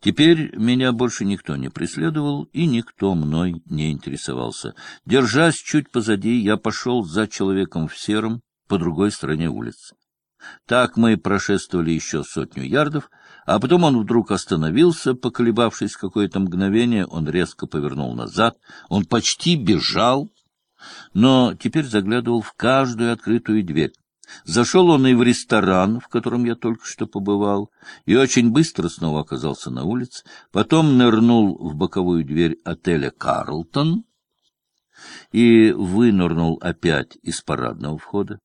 Теперь меня больше никто не преследовал, и никто мной не интересовался. Держась чуть позади, я пошел за человеком в сером по другой стороне улицы. Так мы прошествовали еще сотню ярдов, а потом он вдруг остановился, поколебавшись какое-то мгновение, он резко повернул назад, он почти бежал, но теперь заглядывал в каждую открытую дверь. Зашел он и в ресторан, в котором я только что побывал, и очень быстро снова оказался на улице, потом нырнул в боковую дверь отеля «Карлтон» и вынырнул опять из парадного входа.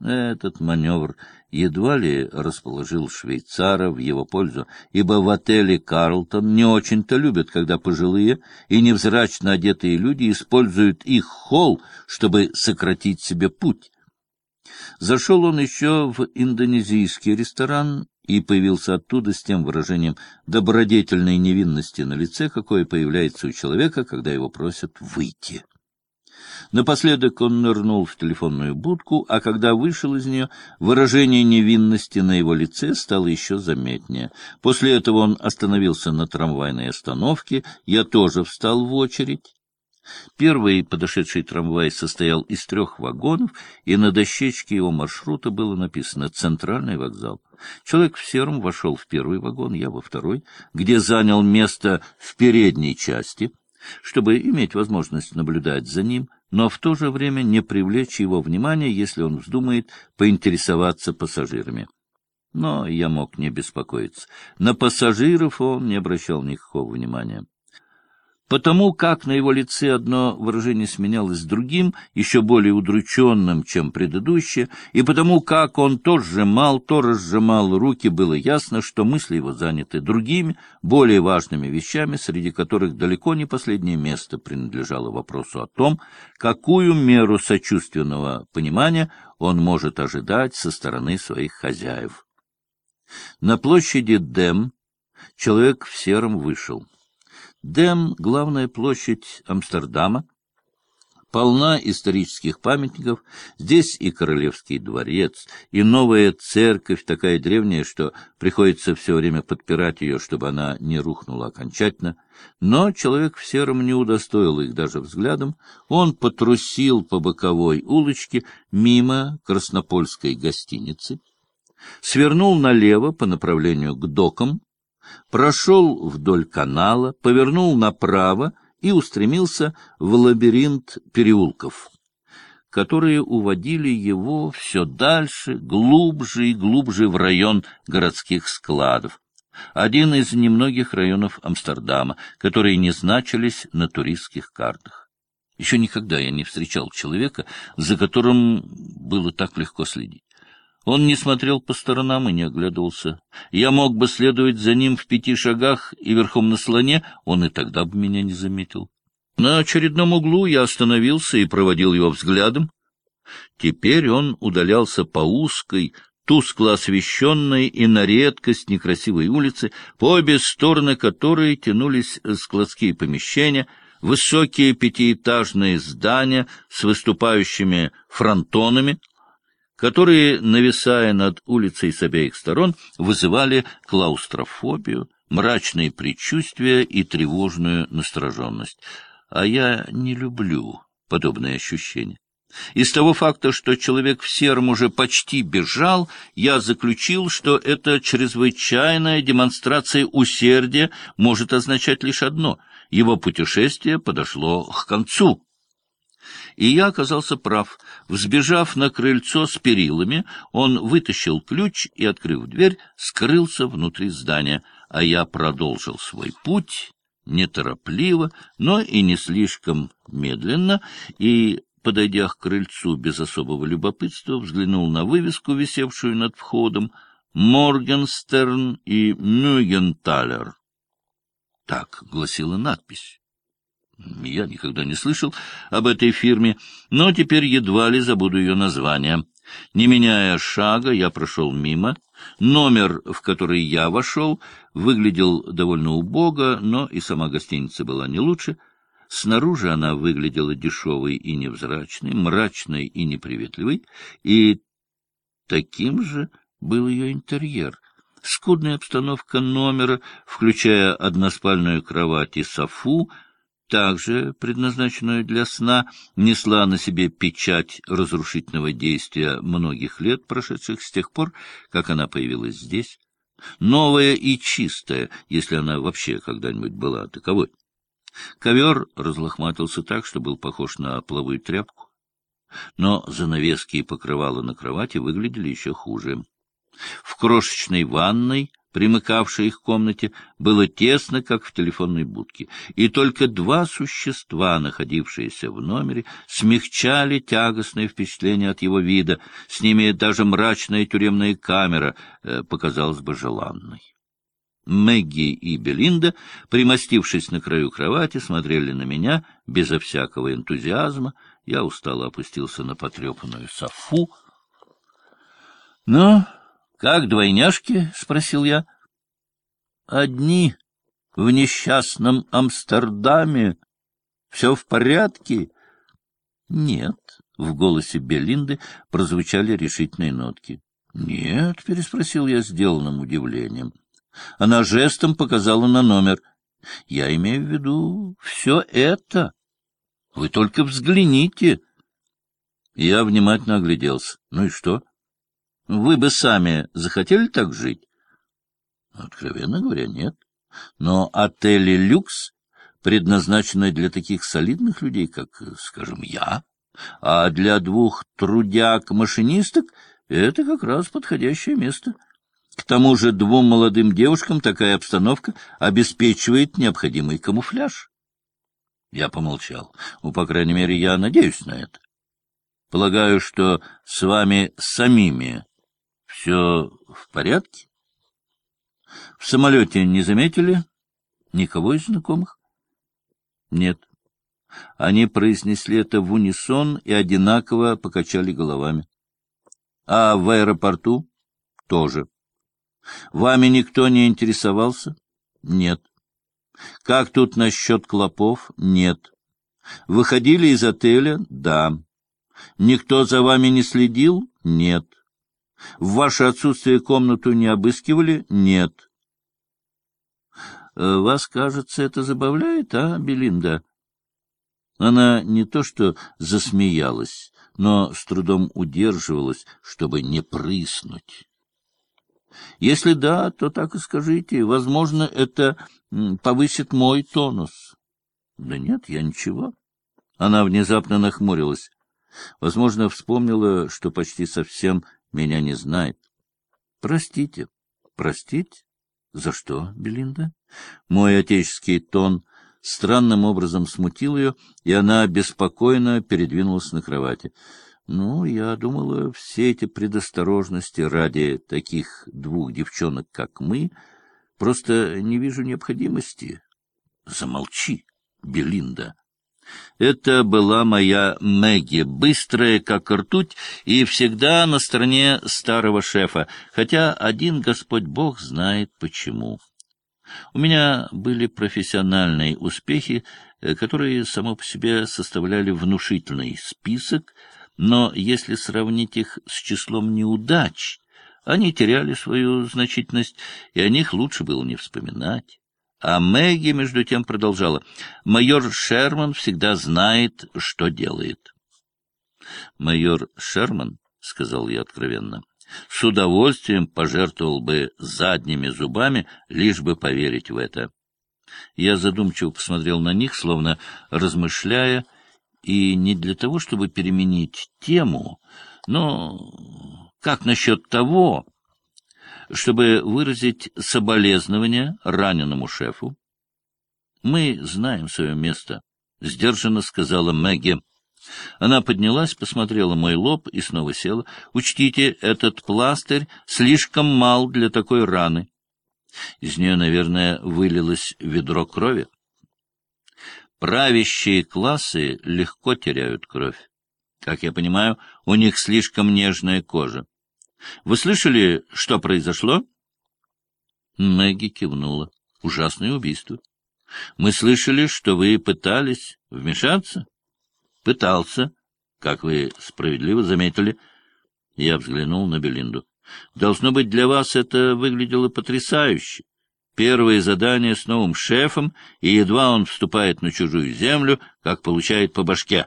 Этот маневр едва ли расположил швейцара в его пользу, ибо в отеле «Карлтон» не очень-то любят, когда пожилые и невзрачно одетые люди используют их холл, чтобы сократить себе путь. Зашел он еще в индонезийский ресторан и появился оттуда с тем выражением добродетельной невинности на лице, какое появляется у человека, когда его просят выйти. Напоследок он нырнул в телефонную будку, а когда вышел из нее, выражение невинности на его лице стало еще заметнее. После этого он остановился на трамвайной остановке, я тоже встал в очередь. Первый подошедший трамвай состоял из трех вагонов, и на дощечке его маршрута было написано «Центральный вокзал». Человек в сером вошел в первый вагон, я во второй, где занял место в передней части, чтобы иметь возможность наблюдать за ним, но в то же время не привлечь его внимания, если он вздумает поинтересоваться пассажирами. Но я мог не беспокоиться. На пассажиров он не обращал никакого внимания. Потому как на его лице одно выражение сменялось другим, еще более удрученным, чем предыдущее, и потому как он то сжимал, то разжимал руки, было ясно, что мысли его заняты другими, более важными вещами, среди которых далеко не последнее место принадлежало вопросу о том, какую меру сочувственного понимания он может ожидать со стороны своих хозяев. На площади Дем человек в сером вышел. Дем — главная площадь Амстердама, полна исторических памятников. Здесь и Королевский дворец, и новая церковь, такая древняя, что приходится все время подпирать ее, чтобы она не рухнула окончательно. Но человек в сером не удостоил их даже взглядом. Он потрусил по боковой улочке мимо Краснопольской гостиницы, свернул налево по направлению к докам, прошел вдоль канала, повернул направо и устремился в лабиринт переулков, которые уводили его все дальше, глубже и глубже в район городских складов, один из немногих районов Амстердама, которые не значились на туристских картах. Еще никогда я не встречал человека, за которым было так легко следить. Он не смотрел по сторонам и не оглядывался. Я мог бы следовать за ним в пяти шагах и верхом на слоне, он и тогда бы меня не заметил. На очередном углу я остановился и проводил его взглядом. Теперь он удалялся по узкой, тускло освещенной и на редкость некрасивой улице, по обе стороны которой тянулись складские помещения, высокие пятиэтажные здания с выступающими фронтонами — которые, нависая над улицей с обеих сторон, вызывали клаустрофобию, мрачные предчувствия и тревожную настороженность. А я не люблю подобные ощущения. Из того факта, что человек в сером уже почти бежал, я заключил, что эта чрезвычайная демонстрация усердия может означать лишь одно — его путешествие подошло к концу. И я оказался прав. Взбежав на крыльцо с перилами, он вытащил ключ и, открыв дверь, скрылся внутри здания, а я продолжил свой путь неторопливо, но и не слишком медленно, и, подойдя к крыльцу без особого любопытства, взглянул на вывеску, висевшую над входом, «Моргенстерн и Мюгенталер». Так гласила надпись. Я никогда не слышал об этой фирме, но теперь едва ли забуду ее название. Не меняя шага, я прошел мимо. Номер, в который я вошел, выглядел довольно убого, но и сама гостиница была не лучше. Снаружи она выглядела дешевой и невзрачной, мрачной и неприветливой, и таким же был ее интерьер — Скудная обстановка номера, включая односпальную кровать и софу, также предназначенную для сна, несла на себе печать разрушительного действия многих лет, прошедших с тех пор, как она появилась здесь. Новая и чистая, если она вообще когда-нибудь была таковой. Ковер разлохматился так, что был похож на половую тряпку. Но занавески и покрывала на кровати выглядели еще хуже. В крошечной ванной примыкавшей их комнате, было тесно, как в телефонной будке, и только два существа, находившиеся в номере, смягчали тягостное впечатление от его вида, с ними даже мрачная тюремная камера э, показалась бы желанной. Мэгги и Белинда, примостившись на краю кровати, смотрели на меня безо всякого энтузиазма. Я устало опустился на потрепанную софу. — Но — Как двойняшки? — спросил я. — Одни в несчастном Амстердаме. Все в порядке? — Нет. В голосе Белинды прозвучали решительные нотки. — Нет, — переспросил я сделанным удивлением. Она жестом показала на номер. — Я имею в виду все это. Вы только взгляните. Я внимательно огляделся. Ну и что? — вы бы сами захотели так жить? Откровенно говоря, нет. Но отели «Люкс» предназначены для таких солидных людей, как, скажем, я, а для двух трудяг-машинисток это как раз подходящее место. К тому же двум молодым девушкам такая обстановка обеспечивает необходимый камуфляж. Я помолчал. Ну, по крайней мере, я надеюсь на это. Полагаю, что с вами самими все в порядке? В самолете не заметили никого из знакомых? Нет. Они произнесли это в унисон и одинаково покачали головами. А в аэропорту? Тоже. Вами никто не интересовался? Нет. Как тут насчет клопов? Нет. Выходили из отеля? Да. Никто за вами не следил? Нет. В ваше отсутствие комнату не обыскивали? Нет. Э, вас, кажется, это забавляет, а, Белинда? Она не то что засмеялась, но с трудом удерживалась, чтобы не прыснуть. Если да, то так и скажите. Возможно, это повысит мой тонус. Да нет, я ничего. Она внезапно нахмурилась. Возможно, вспомнила, что почти совсем меня не знает. Простите. Простить? За что, Белинда? Мой отеческий тон странным образом смутил ее, и она беспокойно передвинулась на кровати. Ну, я думала, все эти предосторожности ради таких двух девчонок, как мы, просто не вижу необходимости. Замолчи, Белинда. Это была моя Мэгги, быстрая, как ртуть, и всегда на стороне старого шефа, хотя один Господь Бог знает почему. У меня были профессиональные успехи, э, которые само по себе составляли внушительный список, но если сравнить их с числом неудач, они теряли свою значительность, и о них лучше было не вспоминать. А Мэгги, между тем, продолжала. «Майор Шерман всегда знает, что делает». «Майор Шерман», — сказал я откровенно, — «с удовольствием пожертвовал бы задними зубами, лишь бы поверить в это». Я задумчиво посмотрел на них, словно размышляя, и не для того, чтобы переменить тему, но как насчет того, чтобы выразить соболезнования раненому шефу. — Мы знаем свое место, — сдержанно сказала Мэгги. Она поднялась, посмотрела мой лоб и снова села. — Учтите, этот пластырь слишком мал для такой раны. Из нее, наверное, вылилось ведро крови. Правящие классы легко теряют кровь. Как я понимаю, у них слишком нежная кожа. Вы слышали, что произошло? Мэгги кивнула. Ужасное убийство. Мы слышали, что вы пытались вмешаться? Пытался, как вы справедливо заметили. Я взглянул на Белинду. Должно быть, для вас это выглядело потрясающе. Первое задание с новым шефом, и едва он вступает на чужую землю, как получает по башке.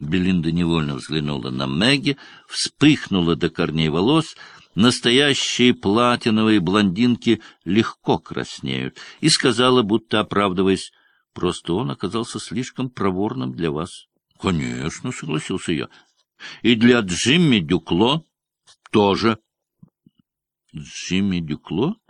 Белинда невольно взглянула на Мэгги, вспыхнула до корней волос. Настоящие платиновые блондинки легко краснеют, и сказала, будто оправдываясь, просто он оказался слишком проворным для вас. — Конечно, — согласился я. — И для Джимми Дюкло тоже. — Джимми Дюкло? —